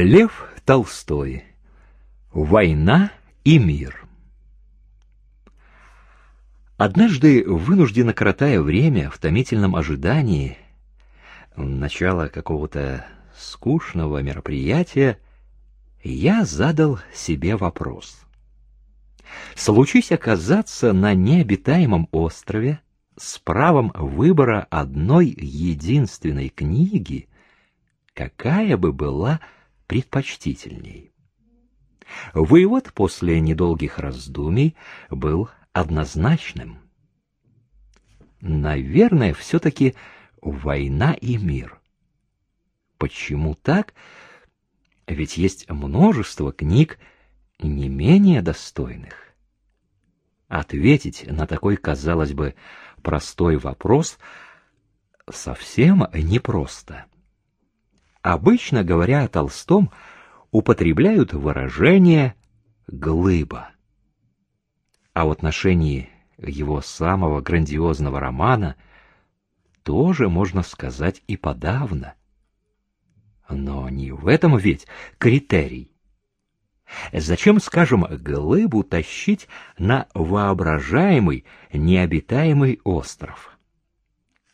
Лев Толстой. Война и мир. Однажды, вынужденно коротая время в томительном ожидании начала какого-то скучного мероприятия, я задал себе вопрос. Случись оказаться на необитаемом острове с правом выбора одной единственной книги, какая бы была предпочтительней. Вывод после недолгих раздумий был однозначным. Наверное, все-таки война и мир. Почему так? Ведь есть множество книг не менее достойных. Ответить на такой, казалось бы, простой вопрос совсем непросто. Обычно, говоря о Толстом, употребляют выражение «глыба». А в отношении его самого грандиозного романа тоже можно сказать и подавно. Но не в этом ведь критерий. Зачем, скажем, глыбу тащить на воображаемый, необитаемый остров?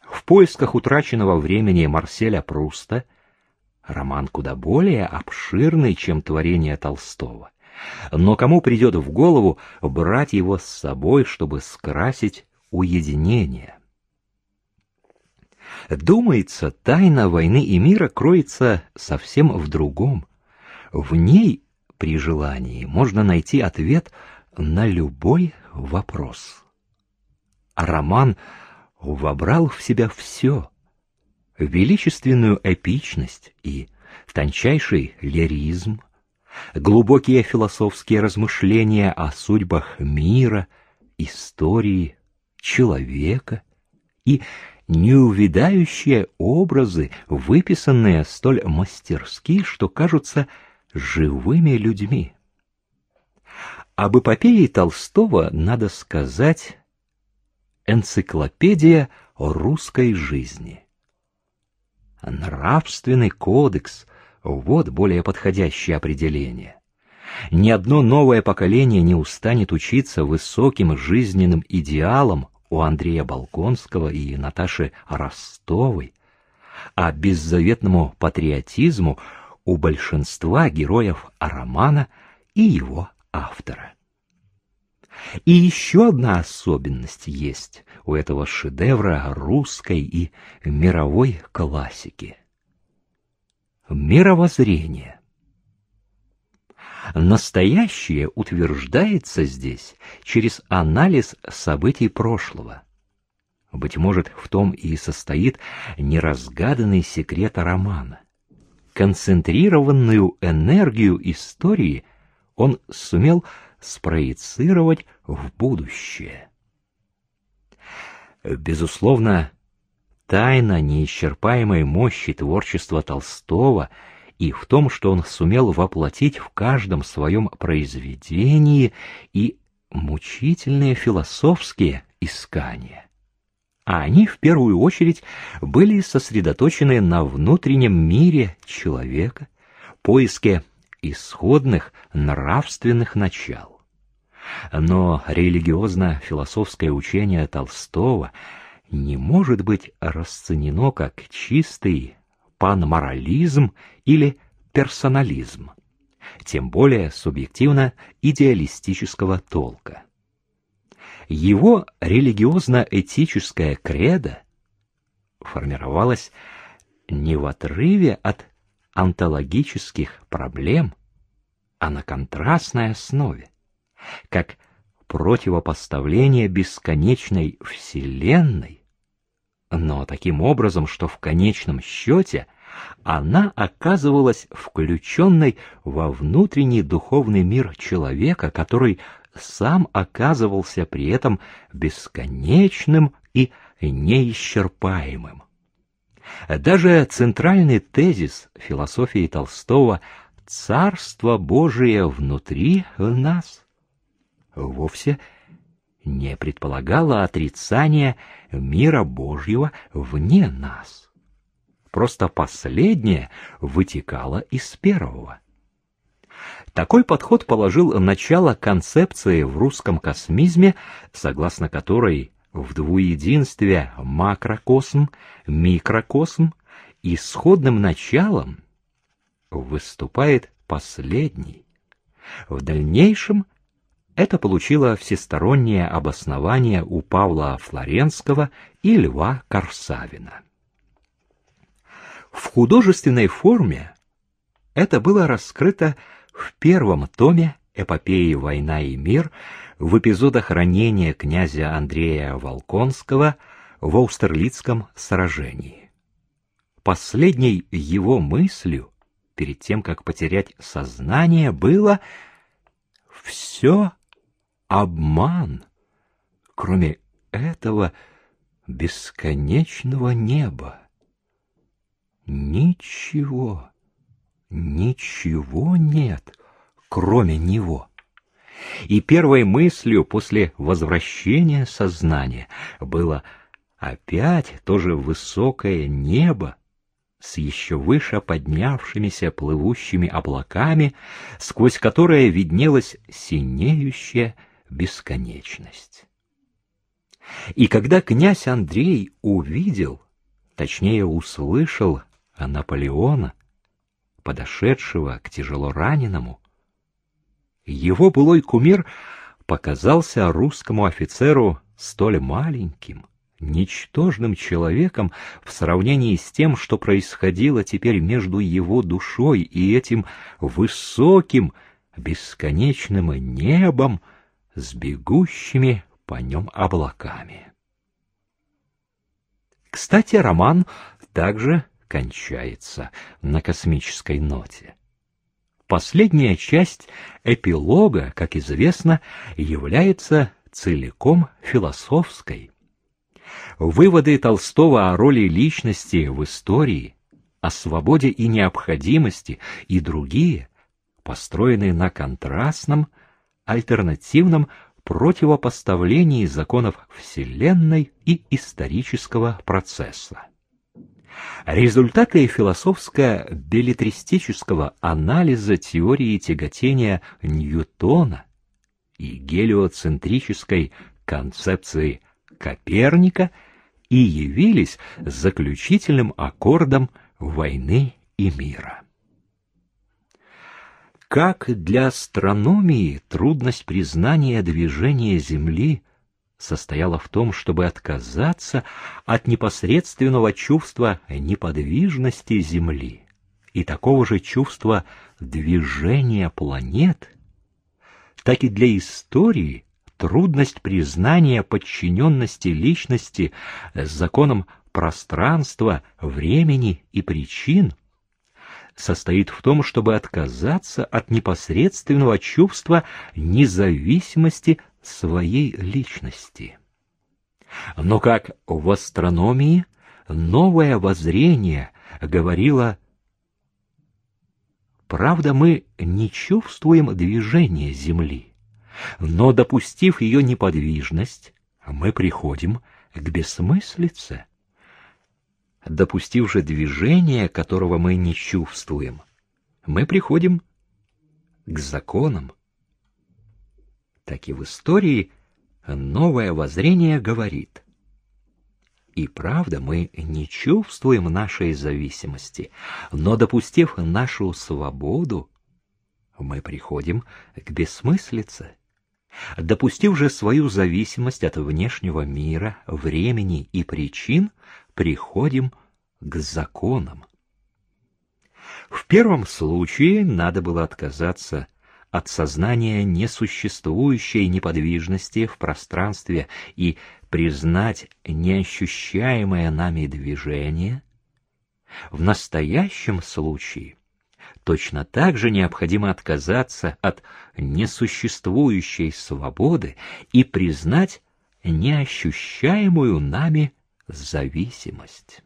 В поисках утраченного времени Марселя Пруста — Роман куда более обширный, чем творение Толстого. Но кому придет в голову брать его с собой, чтобы скрасить уединение? Думается, тайна войны и мира кроется совсем в другом. В ней, при желании, можно найти ответ на любой вопрос. Роман вобрал в себя все — величественную эпичность и тончайший лиризм, глубокие философские размышления о судьбах мира, истории, человека и неувидающие образы, выписанные столь мастерски, что кажутся живыми людьми. Об эпопее Толстого надо сказать энциклопедия русской жизни. Нравственный кодекс — вот более подходящее определение. Ни одно новое поколение не устанет учиться высоким жизненным идеалам у Андрея Балконского и Наташи Ростовой, а беззаветному патриотизму у большинства героев романа и его автора. И еще одна особенность есть у этого шедевра русской и мировой классики. Мировоззрение. Настоящее утверждается здесь через анализ событий прошлого. Быть может, в том и состоит неразгаданный секрет романа. Концентрированную энергию истории он сумел спроецировать в будущее. Безусловно, тайна неисчерпаемой мощи творчества Толстого и в том, что он сумел воплотить в каждом своем произведении и мучительные философские искания. А они в первую очередь были сосредоточены на внутреннем мире человека, поиске исходных нравственных начал. Но религиозно-философское учение Толстого не может быть расценено как чистый панморализм или персонализм, тем более субъективно-идеалистического толка. Его религиозно-этическая кредо формировалось не в отрыве от онтологических проблем, а на контрастной основе, как противопоставление бесконечной Вселенной, но таким образом, что в конечном счете она оказывалась включенной во внутренний духовный мир человека, который сам оказывался при этом бесконечным и неисчерпаемым. Даже центральный тезис философии Толстого «Царство Божие внутри нас» вовсе не предполагало отрицания мира Божьего вне нас. просто последнее вытекало из первого. Такой подход положил начало концепции в русском космизме, согласно которой в двуединстве макрокосм, микрокосм исходным началом выступает последний. В дальнейшем это получило всестороннее обоснование у Павла Флоренского и Льва Корсавина. В художественной форме это было раскрыто в первом томе эпопеи «Война и мир» в эпизодах ранения князя Андрея Волконского в Аустерлицком сражении. Последней его мыслью перед тем, как потерять сознание, было все обман, кроме этого бесконечного неба. Ничего, ничего нет, кроме него. И первой мыслью после возвращения сознания было опять то же высокое небо, с еще выше поднявшимися плывущими облаками, сквозь которые виднелась синеющая бесконечность. И когда князь Андрей увидел, точнее услышал Наполеона, подошедшего к тяжело раненому, его былой кумир показался русскому офицеру столь маленьким, ничтожным человеком в сравнении с тем, что происходило теперь между его душой и этим высоким, бесконечным небом с бегущими по нем облаками. Кстати, роман также кончается на космической ноте. Последняя часть эпилога, как известно, является целиком философской. Выводы Толстого о роли личности в истории, о свободе и необходимости и другие построены на контрастном, альтернативном противопоставлении законов Вселенной и исторического процесса. Результаты философско-беллетристического анализа теории тяготения Ньютона и гелиоцентрической концепции Коперника и явились заключительным аккордом войны и мира. Как для астрономии трудность признания движения Земли состояла в том, чтобы отказаться от непосредственного чувства неподвижности Земли. И такого же чувства движения планет, так и для истории трудность признания подчиненности личности законам пространства, времени и причин состоит в том, чтобы отказаться от непосредственного чувства независимости своей личности. Но как в астрономии новое воззрение говорило Правда, мы не чувствуем движения Земли, но, допустив ее неподвижность, мы приходим к бессмыслице. Допустив же движение, которого мы не чувствуем, мы приходим к законам. Так и в истории новое воззрение говорит. И правда, мы не чувствуем нашей зависимости, но, допустив нашу свободу, мы приходим к бессмыслице. Допустив же свою зависимость от внешнего мира, времени и причин, приходим к законам. В первом случае надо было отказаться от сознания несуществующей неподвижности в пространстве и признать неощущаемое нами движение, в настоящем случае точно так же необходимо отказаться от несуществующей свободы и признать неощущаемую нами зависимость.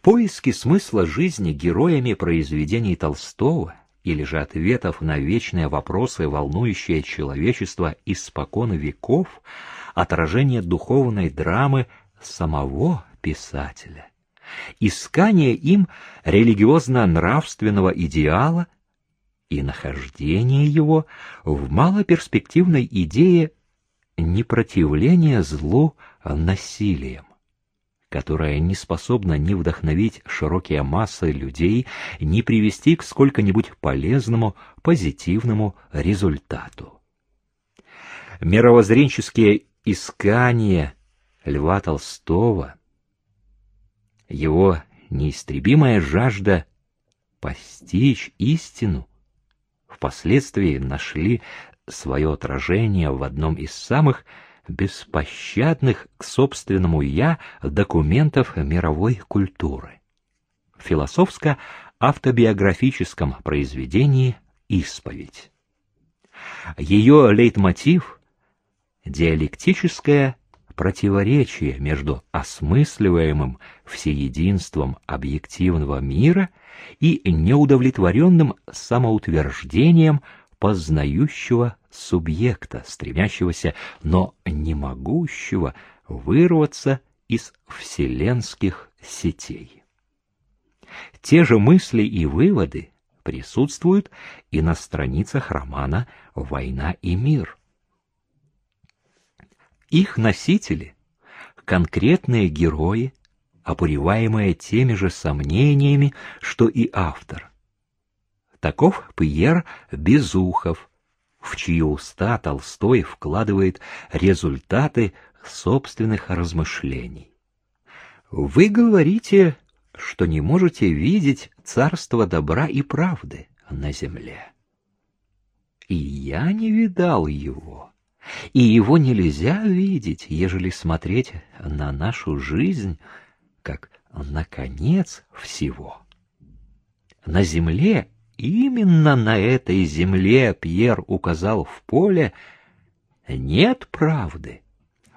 Поиски смысла жизни героями произведений Толстого или же ответов на вечные вопросы, волнующие человечество испокон веков, отражение духовной драмы самого писателя, искание им религиозно-нравственного идеала и нахождение его в малоперспективной идее непротивления злу насилием которая не способна ни вдохновить широкие массы людей, ни привести к сколько-нибудь полезному, позитивному результату. Мировоззренческие искания Льва Толстого, его неистребимая жажда постичь истину, впоследствии нашли свое отражение в одном из самых беспощадных к собственному «я» документов мировой культуры. В философско-автобиографическом произведении «Исповедь». Ее лейтмотив — диалектическое противоречие между осмысливаемым всеединством объективного мира и неудовлетворенным самоутверждением познающего субъекта, стремящегося, но не могущего вырваться из вселенских сетей. Те же мысли и выводы присутствуют и на страницах романа «Война и мир». Их носители — конкретные герои, обуреваемые теми же сомнениями, что и автор. Таков Пьер Безухов, в чьи уста Толстой вкладывает результаты собственных размышлений. Вы говорите, что не можете видеть царство добра и правды на земле. И я не видал его, и его нельзя видеть, ежели смотреть на нашу жизнь как на конец всего. На земле именно на этой земле Пьер указал в поле, нет правды.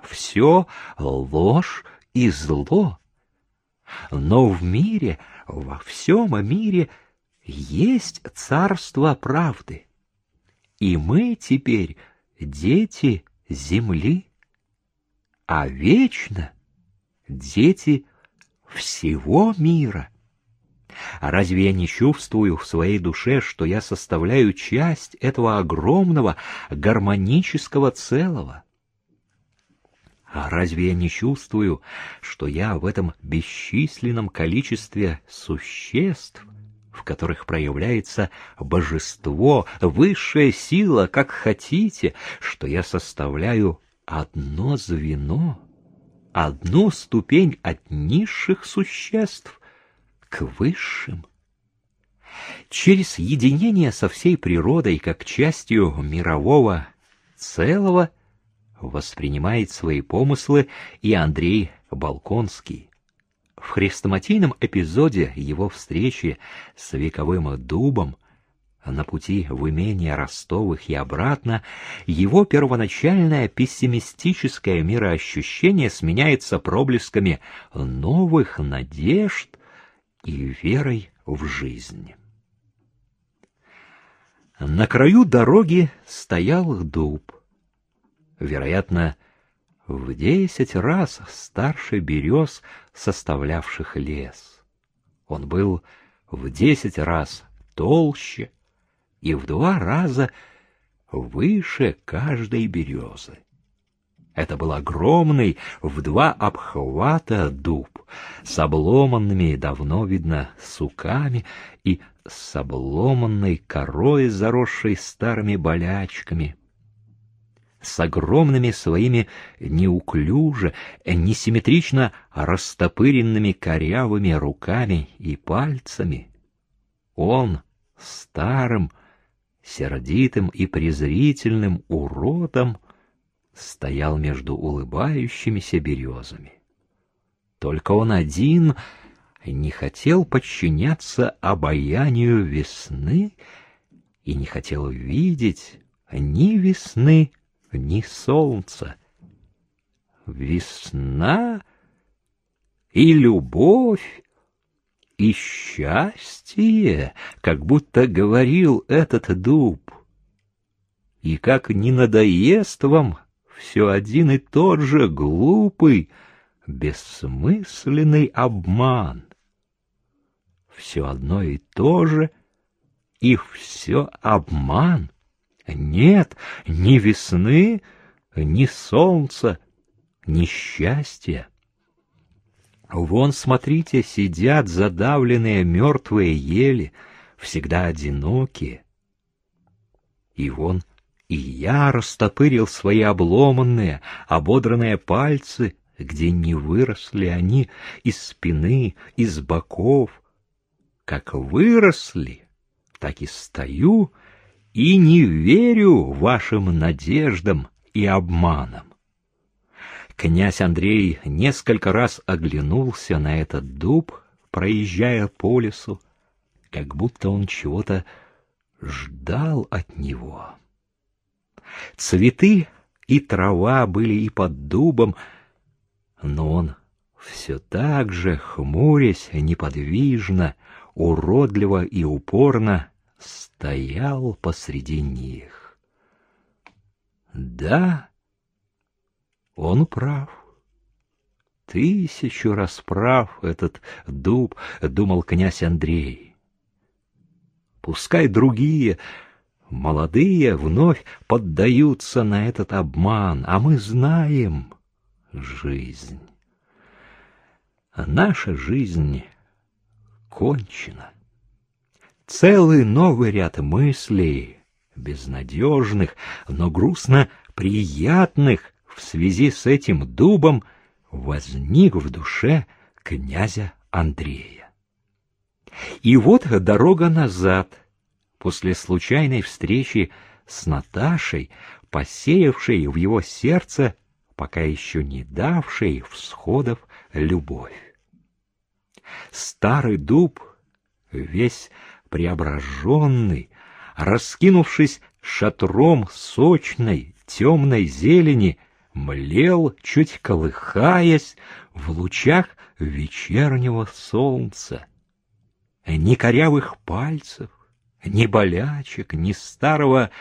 Все ложь и зло. Но в мире, во всем мире есть царство правды. И мы теперь дети земли, а вечно дети всего мира. А разве я не чувствую в своей душе, что я составляю часть этого огромного гармонического целого? А разве я не чувствую, что я в этом бесчисленном количестве существ, в которых проявляется божество, высшая сила, как хотите, что я составляю одно звено, одну ступень от низших существ, к высшим. Через единение со всей природой как частью мирового целого воспринимает свои помыслы и Андрей Балконский. В хрестоматийном эпизоде его встречи с вековым дубом на пути в имение Ростовых и обратно, его первоначальное пессимистическое мироощущение сменяется проблесками новых надежд и верой в жизнь. На краю дороги стоял дуб, вероятно, в десять раз старше берез, составлявших лес. Он был в десять раз толще и в два раза выше каждой березы. Это был огромный в два обхвата дуб с обломанными, давно видно, суками и с обломанной корой, заросшей старыми болячками, с огромными своими неуклюже, несимметрично растопыренными корявыми руками и пальцами. Он старым, сердитым и презрительным уродом стоял между улыбающимися березами. Только он один не хотел подчиняться обаянию весны и не хотел видеть ни весны, ни солнца. Весна и любовь и счастье, как будто говорил этот дуб. И как не надоест вам все один и тот же глупый, бессмысленный обман. Все одно и то же, и все обман. Нет ни весны, ни солнца, ни счастья. Вон, смотрите, сидят задавленные мертвые ели, всегда одинокие. И вон и я растопырил свои обломанные, ободранные пальцы, где не выросли они из спины, из боков. Как выросли, так и стою и не верю вашим надеждам и обманам. Князь Андрей несколько раз оглянулся на этот дуб, проезжая по лесу, как будто он чего-то ждал от него. Цветы и трава были и под дубом, но он все так же, хмурясь неподвижно, уродливо и упорно, стоял посреди них. Да, он прав. Тысячу раз прав этот дуб, думал князь Андрей. Пускай другие Молодые вновь поддаются на этот обман, а мы знаем жизнь. Наша жизнь кончена. Целый новый ряд мыслей, безнадежных, но грустно приятных в связи с этим дубом, возник в душе князя Андрея. И вот дорога назад — после случайной встречи с Наташей, посеявшей в его сердце, пока еще не давшей всходов, любовь. Старый дуб, весь преображенный, раскинувшись шатром сочной, темной зелени, млел, чуть колыхаясь, в лучах вечернего солнца. Ни корявых пальцев, ни болячек, ни старого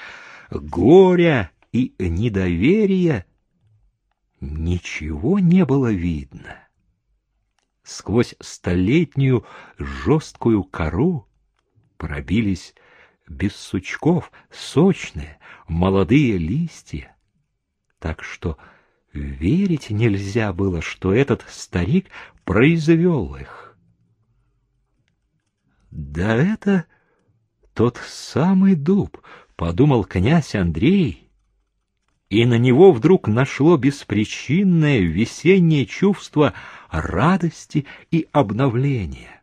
горя и недоверия ничего не было видно. Сквозь столетнюю жесткую кору пробились без сучков сочные молодые листья, так что верить нельзя было, что этот старик произвел их. Да это тот самый дуб, подумал князь Андрей, и на него вдруг нашло беспричинное весеннее чувство радости и обновления.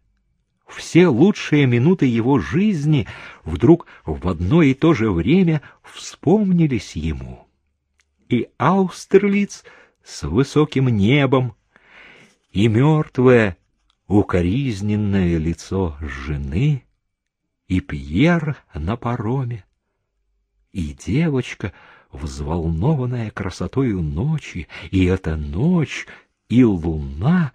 Все лучшие минуты его жизни вдруг в одно и то же время вспомнились ему. И Аустерлиц с высоким небом, и мертвое, укоризненное лицо жены — и Пьер на пароме, и девочка, взволнованная красотою ночи, и эта ночь, и луна,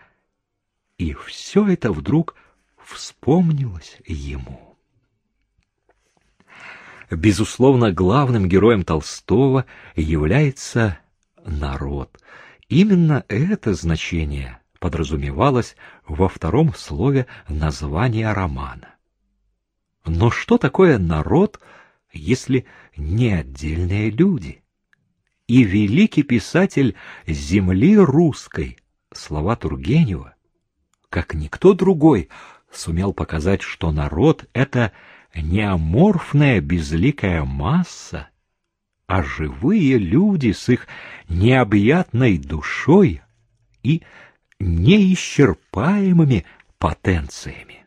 и все это вдруг вспомнилось ему. Безусловно, главным героем Толстого является народ. Именно это значение подразумевалось во втором слове названия романа. Но что такое народ, если не отдельные люди? И великий писатель земли русской, слова Тургенева, как никто другой, сумел показать, что народ — это не аморфная безликая масса, а живые люди с их необъятной душой и неисчерпаемыми потенциями.